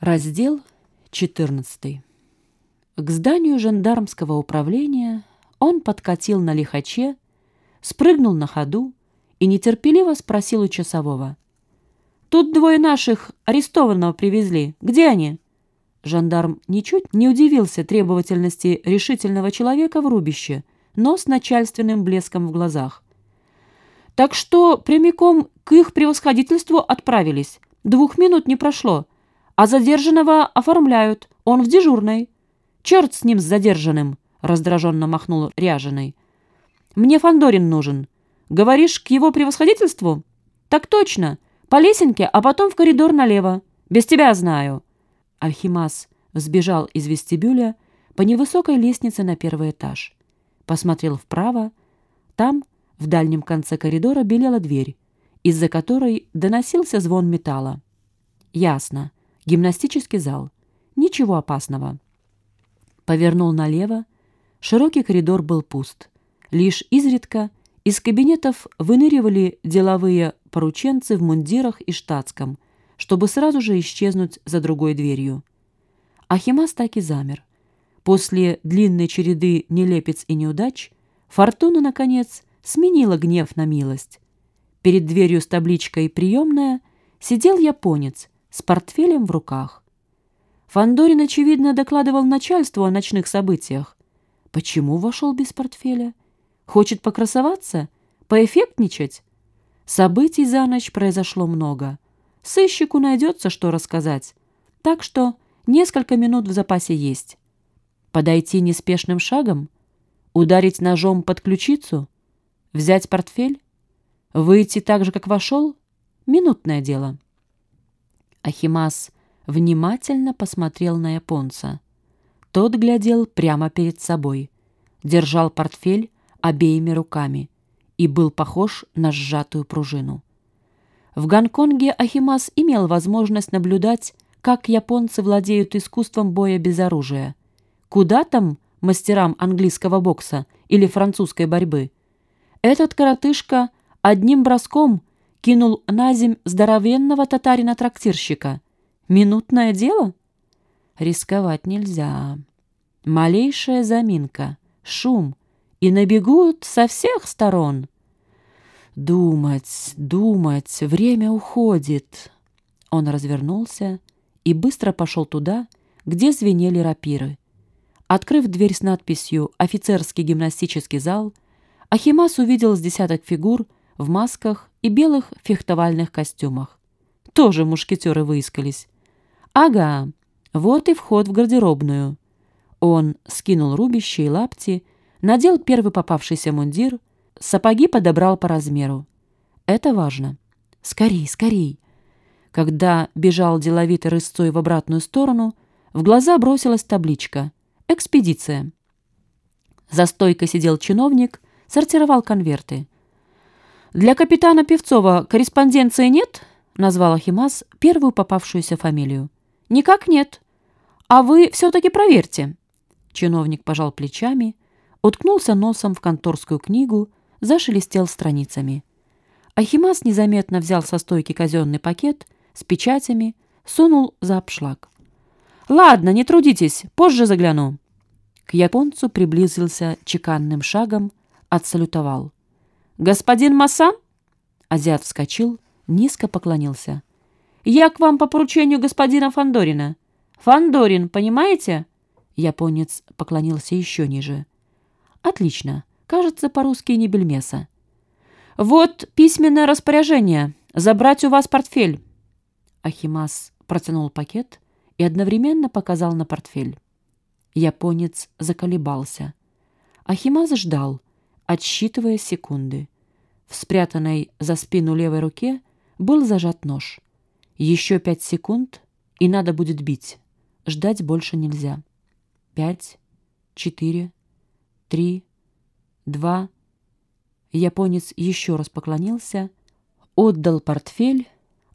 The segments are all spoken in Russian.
Раздел 14. К зданию жандармского управления он подкатил на лихаче, спрыгнул на ходу и нетерпеливо спросил у часового. «Тут двое наших арестованного привезли. Где они?» Жандарм ничуть не удивился требовательности решительного человека в рубище, но с начальственным блеском в глазах. «Так что прямиком к их превосходительству отправились. Двух минут не прошло» а задержанного оформляют. Он в дежурной. Черт с ним, с задержанным, раздраженно махнул ряженый. Мне Фандорин нужен. Говоришь, к его превосходительству? Так точно. По лесенке, а потом в коридор налево. Без тебя знаю. Архимас взбежал из вестибюля по невысокой лестнице на первый этаж. Посмотрел вправо. Там, в дальнем конце коридора, белела дверь, из-за которой доносился звон металла. Ясно. Гимнастический зал. Ничего опасного. Повернул налево. Широкий коридор был пуст. Лишь изредка из кабинетов выныривали деловые порученцы в мундирах и штатском, чтобы сразу же исчезнуть за другой дверью. Ахимас так и замер. После длинной череды нелепец и неудач Фортуна, наконец, сменила гнев на милость. Перед дверью с табличкой «Приемная» сидел японец с портфелем в руках. Фандорин, очевидно, докладывал начальству о ночных событиях. Почему вошел без портфеля? Хочет покрасоваться? Поэффектничать? Событий за ночь произошло много. Сыщику найдется, что рассказать. Так что несколько минут в запасе есть. Подойти неспешным шагом? Ударить ножом под ключицу? Взять портфель? Выйти так же, как вошел? Минутное дело. Ахимас внимательно посмотрел на японца. Тот глядел прямо перед собой, держал портфель обеими руками и был похож на сжатую пружину. В Гонконге Ахимас имел возможность наблюдать, как японцы владеют искусством боя без оружия. Куда там мастерам английского бокса или французской борьбы? Этот коротышка одним броском кинул на земь здоровенного татарина-трактирщика. Минутное дело? Рисковать нельзя. Малейшая заминка, шум, и набегут со всех сторон. Думать, думать, время уходит. Он развернулся и быстро пошел туда, где звенели рапиры. Открыв дверь с надписью «Офицерский гимнастический зал», Ахимас увидел с десяток фигур в масках и белых фехтовальных костюмах. Тоже мушкетеры выискались. Ага, вот и вход в гардеробную. Он скинул рубище и лапти, надел первый попавшийся мундир, сапоги подобрал по размеру. Это важно. Скорей, скорей. Когда бежал деловито рысцой в обратную сторону, в глаза бросилась табличка «Экспедиция». За стойкой сидел чиновник, сортировал конверты. «Для капитана Певцова корреспонденции нет?» — назвал Ахимас первую попавшуюся фамилию. «Никак нет. А вы все-таки проверьте». Чиновник пожал плечами, уткнулся носом в конторскую книгу, зашелестел страницами. Ахимас незаметно взял со стойки казенный пакет с печатями, сунул за обшлаг. «Ладно, не трудитесь, позже загляну». К японцу приблизился чеканным шагом, отсалютовал. «Господин Маса?» Азиат вскочил, низко поклонился. «Я к вам по поручению господина Фандорина. Фандорин, понимаете?» Японец поклонился еще ниже. «Отлично. Кажется, по-русски не бельмеса. Вот письменное распоряжение. Забрать у вас портфель». Ахимас протянул пакет и одновременно показал на портфель. Японец заколебался. Ахимас ждал, отсчитывая секунды. В спрятанной за спину левой руке был зажат нож. Еще пять секунд, и надо будет бить. Ждать больше нельзя. Пять, четыре, три, два. Японец еще раз поклонился, отдал портфель,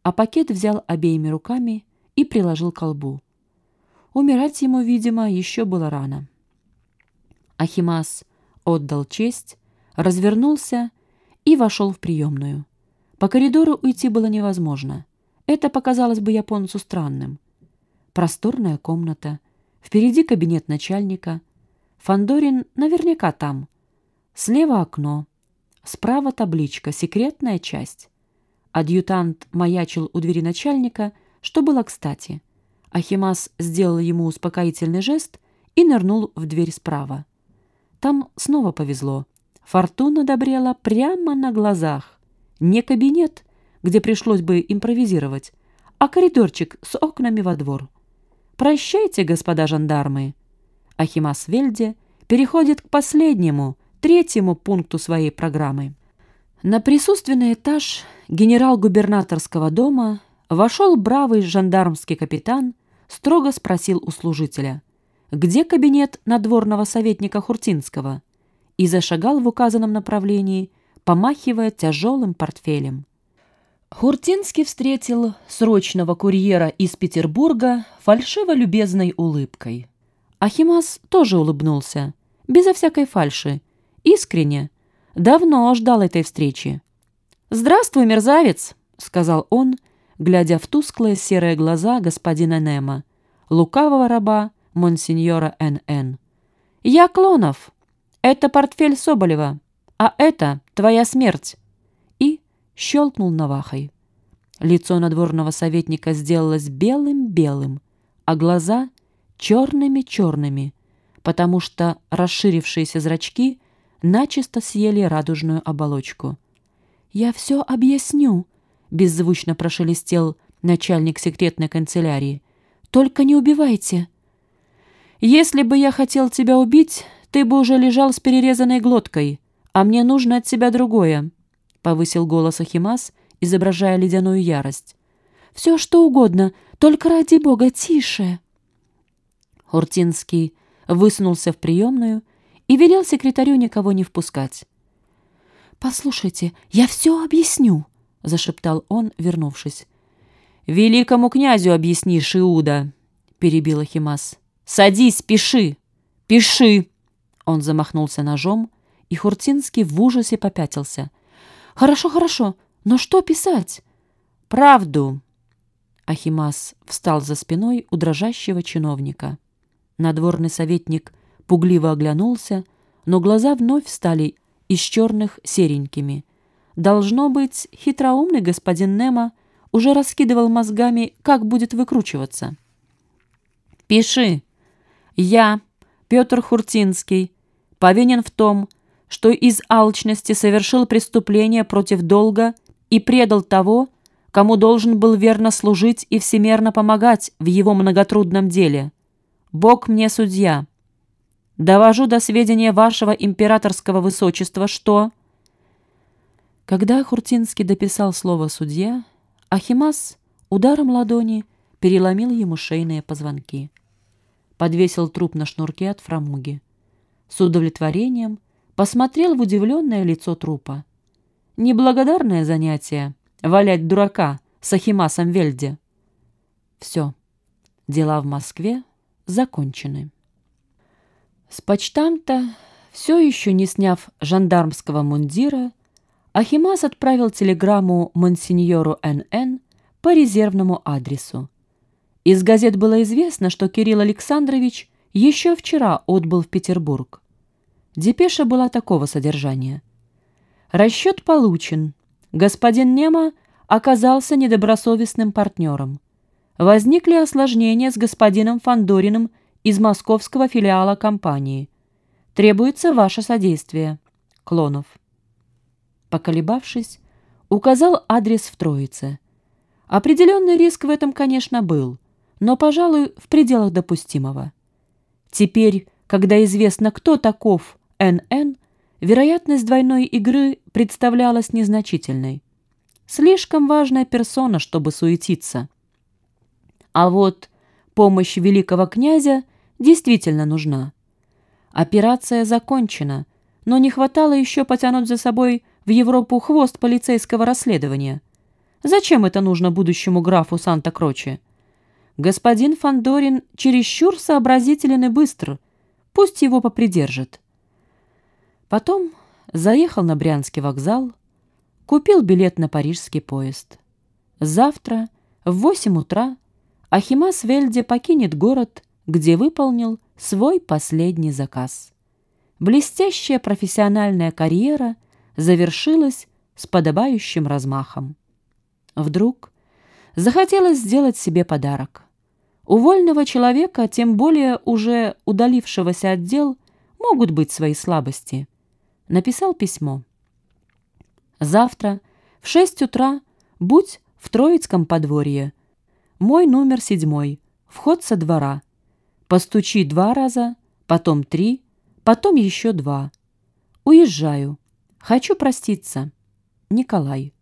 а пакет взял обеими руками и приложил к колбу. Умирать ему, видимо, еще было рано. Ахимас отдал честь, развернулся и вошел в приемную. По коридору уйти было невозможно. Это показалось бы японцу странным. просторная комната. Впереди кабинет начальника. Фандорин наверняка там. Слева окно. Справа табличка «Секретная часть». Адъютант маячил у двери начальника, что было кстати. Ахимас сделал ему успокоительный жест и нырнул в дверь справа. Там снова повезло. Фортуна добрела прямо на глазах. Не кабинет, где пришлось бы импровизировать, а коридорчик с окнами во двор. «Прощайте, господа жандармы!» Ахимас Вельде переходит к последнему, третьему пункту своей программы. На присутственный этаж генерал-губернаторского дома вошел бравый жандармский капитан, строго спросил у служителя, где кабинет надворного советника Хуртинского, и зашагал в указанном направлении, помахивая тяжелым портфелем. Хуртинский встретил срочного курьера из Петербурга фальшиво-любезной улыбкой. Ахимас тоже улыбнулся, безо всякой фальши, искренне. Давно ждал этой встречи. «Здравствуй, мерзавец!» — сказал он, глядя в тусклые серые глаза господина Нема, лукавого раба монсеньора Н.Н. «Я Клонов. Это портфель Соболева, а это твоя смерть щелкнул навахой. Лицо надворного советника сделалось белым-белым, а глаза черными-черными, потому что расширившиеся зрачки начисто съели радужную оболочку. «Я все объясню», — беззвучно прошелестел начальник секретной канцелярии. «Только не убивайте». «Если бы я хотел тебя убить, ты бы уже лежал с перерезанной глоткой, а мне нужно от тебя другое», повысил голос Ахимас, изображая ледяную ярость. «Все, что угодно, только ради бога, тише!» Хуртинский высунулся в приемную и велел секретарю никого не впускать. «Послушайте, я все объясню», — зашептал он, вернувшись. «Великому князю объяснишь, Иуда», — перебил Ахимас. «Садись, пиши! Пиши!» Он замахнулся ножом, и Хуртинский в ужасе попятился — «Хорошо, хорошо, но что писать?» «Правду!» Ахимас встал за спиной у дрожащего чиновника. Надворный советник пугливо оглянулся, но глаза вновь стали из черных серенькими. Должно быть, хитроумный господин Немо уже раскидывал мозгами, как будет выкручиваться. «Пиши. Я, Петр Хуртинский, повинен в том, что из алчности совершил преступление против долга и предал того, кому должен был верно служить и всемерно помогать в его многотрудном деле. Бог мне судья. Довожу до сведения вашего императорского высочества, что...» Когда Хуртинский дописал слово «судья», Ахимас ударом ладони переломил ему шейные позвонки. Подвесил труп на шнурке от фрамуги. С удовлетворением посмотрел в удивленное лицо трупа. Неблагодарное занятие — валять дурака с Ахимасом Вельде. Все, дела в Москве закончены. С почтамта, все еще не сняв жандармского мундира, Ахимас отправил телеграмму монсеньору Н.Н. по резервному адресу. Из газет было известно, что Кирилл Александрович еще вчера отбыл в Петербург. Депеша была такого содержания. Расчет получен. Господин Нема оказался недобросовестным партнером. Возникли осложнения с господином Фандориным из московского филиала компании. Требуется ваше содействие. Клонов. Поколебавшись, указал адрес в Троице. Определенный риск в этом, конечно, был, но, пожалуй, в пределах допустимого. Теперь, когда известно, кто таков НН, вероятность двойной игры представлялась незначительной. Слишком важная персона, чтобы суетиться. А вот помощь великого князя действительно нужна. Операция закончена, но не хватало еще потянуть за собой в Европу хвост полицейского расследования. Зачем это нужно будущему графу Санта-Кроче? Господин Фандорин чересчур сообразителен и быстр, пусть его попридержит. Потом заехал на Брянский вокзал, купил билет на парижский поезд. Завтра в восемь утра Ахимас Вельде покинет город, где выполнил свой последний заказ. Блестящая профессиональная карьера завершилась с подобающим размахом. Вдруг захотелось сделать себе подарок. У вольного человека, тем более уже удалившегося от дел, могут быть свои слабости. Написал письмо. «Завтра в шесть утра будь в Троицком подворье. Мой номер седьмой. Вход со двора. Постучи два раза, потом три, потом еще два. Уезжаю. Хочу проститься. Николай».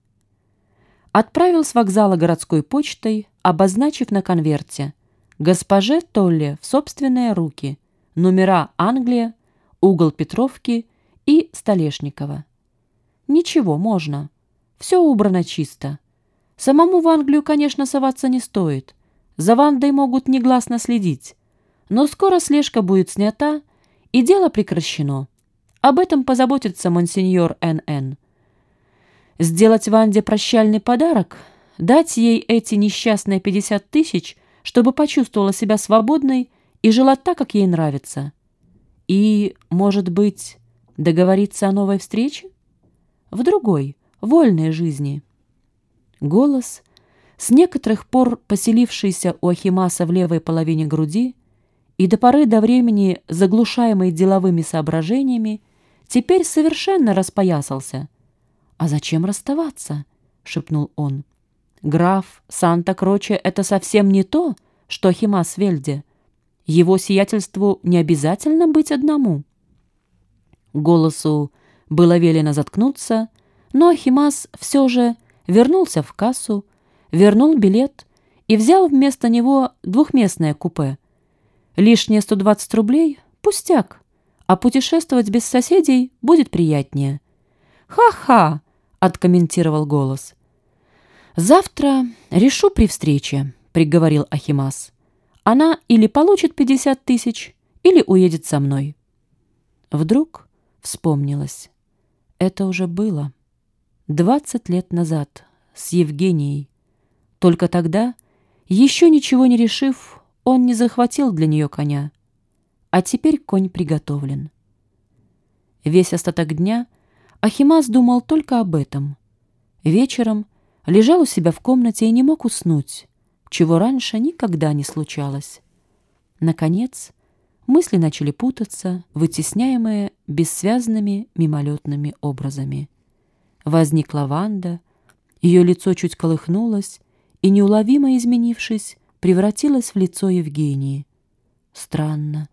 Отправил с вокзала городской почтой, обозначив на конверте «Госпоже Толле в собственные руки. Номера Англия, угол Петровки и Столешникова. Ничего, можно. Все убрано чисто. Самому в Англию, конечно, соваться не стоит. За Вандой могут негласно следить. Но скоро слежка будет снята, и дело прекращено. Об этом позаботится монсеньор Н.Н. Сделать Ванде прощальный подарок, дать ей эти несчастные 50 тысяч, чтобы почувствовала себя свободной и жила так, как ей нравится. И, может быть, договориться о новой встрече? В другой, вольной жизни. Голос, с некоторых пор поселившийся у Ахимаса в левой половине груди и до поры до времени заглушаемый деловыми соображениями, теперь совершенно распоясался. «А зачем расставаться?» — шепнул он. «Граф Санта-Кроче — это совсем не то, что Ахимас Вельде. Его сиятельству не обязательно быть одному. Голосу было велено заткнуться, но Ахимас все же вернулся в кассу, вернул билет и взял вместо него двухместное купе. Лишние 120 рублей — пустяк, а путешествовать без соседей будет приятнее. «Ха-ха!» — откомментировал голос. «Завтра решу при встрече», — приговорил Ахимас она или получит 50 тысяч, или уедет со мной. Вдруг вспомнилось. Это уже было. 20 лет назад с Евгенией. Только тогда, еще ничего не решив, он не захватил для нее коня. А теперь конь приготовлен. Весь остаток дня Ахимас думал только об этом. Вечером лежал у себя в комнате и не мог уснуть чего раньше никогда не случалось. Наконец, мысли начали путаться, вытесняемые бессвязными мимолетными образами. Возникла Ванда, ее лицо чуть колыхнулось и, неуловимо изменившись, превратилось в лицо Евгении. Странно.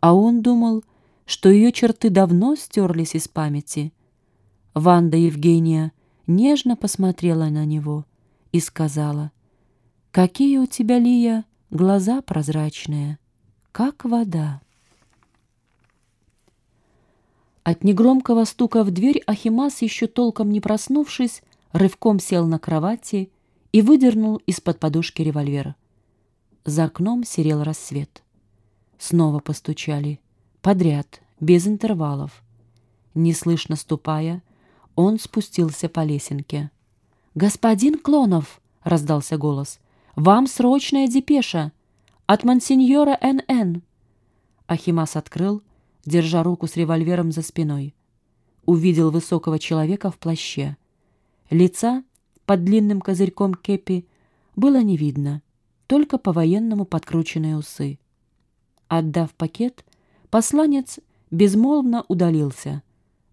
А он думал, что ее черты давно стерлись из памяти. Ванда Евгения нежно посмотрела на него и сказала — Какие у тебя, Лия, глаза прозрачные, как вода. От негромкого стука в дверь Ахимас, еще толком не проснувшись, рывком сел на кровати и выдернул из-под подушки револьвер. За окном серел рассвет. Снова постучали. Подряд, без интервалов. Неслышно ступая, он спустился по лесенке. «Господин Клонов!» — раздался голос. «Вам срочная депеша! От мансиньора Н.Н.» Ахимас открыл, держа руку с револьвером за спиной. Увидел высокого человека в плаще. Лица под длинным козырьком кепи было не видно, только по-военному подкрученные усы. Отдав пакет, посланец безмолвно удалился,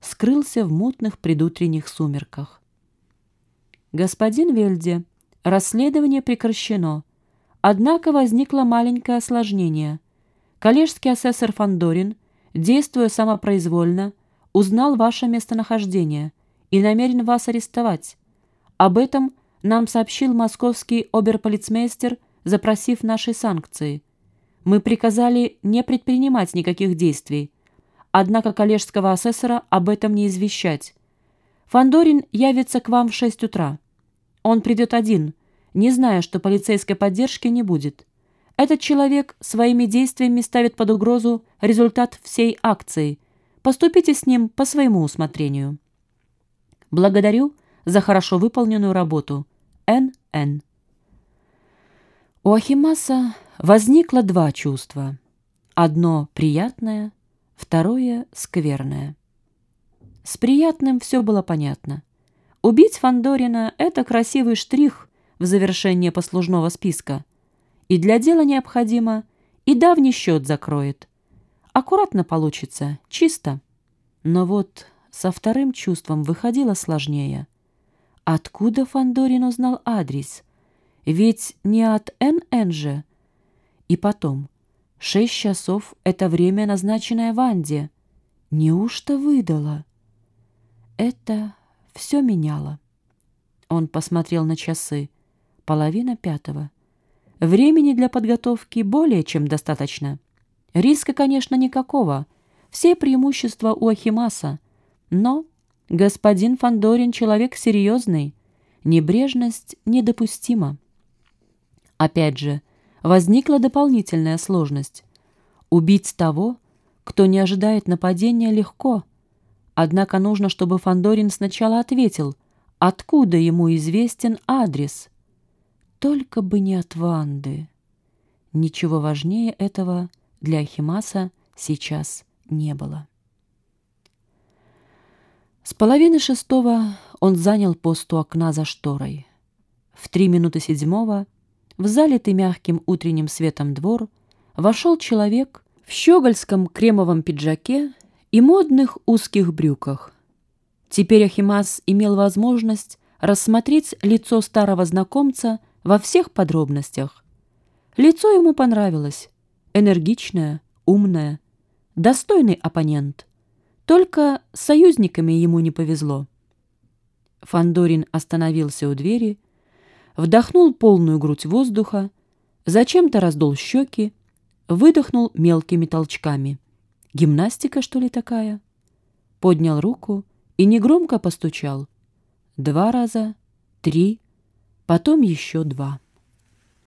скрылся в мутных предутренних сумерках. «Господин Вельде», Расследование прекращено. Однако возникло маленькое осложнение. Коллежский асессор Фандорин, действуя самопроизвольно, узнал ваше местонахождение и намерен вас арестовать. Об этом нам сообщил московский оберполицмейстер, запросив наши санкции. Мы приказали не предпринимать никаких действий, однако коллежского асессора об этом не извещать. Фандорин явится к вам в шесть утра. Он придет один, не зная, что полицейской поддержки не будет. Этот человек своими действиями ставит под угрозу результат всей акции. Поступите с ним по своему усмотрению. Благодарю за хорошо выполненную работу. Н.Н. У Ахимаса возникло два чувства. Одно приятное, второе скверное. С приятным все было понятно. Убить Фандорина это красивый штрих в завершение послужного списка. И для дела необходимо, и давний счет закроет. Аккуратно получится, чисто. Но вот со вторым чувством выходило сложнее. Откуда Фандорин узнал адрес? Ведь не от НН же. И потом, шесть часов — это время, назначенное Ванде. Неужто выдала? Это все меняло. Он посмотрел на часы. Половина пятого. Времени для подготовки более чем достаточно. Риска, конечно, никакого. Все преимущества у Ахимаса. Но господин Фандорин человек серьезный. Небрежность недопустима. Опять же, возникла дополнительная сложность. Убить того, кто не ожидает нападения, легко. Однако нужно, чтобы Фандорин сначала ответил, откуда ему известен адрес. Только бы не от Ванды. Ничего важнее этого для Ахимаса сейчас не было. С половины шестого он занял пост у окна за шторой. В три минуты седьмого в залитый мягким утренним светом двор вошел человек в щегольском кремовом пиджаке и модных узких брюках. Теперь Ахимас имел возможность рассмотреть лицо старого знакомца во всех подробностях. Лицо ему понравилось. Энергичное, умное, достойный оппонент. Только с союзниками ему не повезло. Фандорин остановился у двери, вдохнул полную грудь воздуха, зачем-то раздул щеки, выдохнул мелкими толчками. Гимнастика, что ли, такая? Поднял руку и негромко постучал. Два раза, три, потом еще два.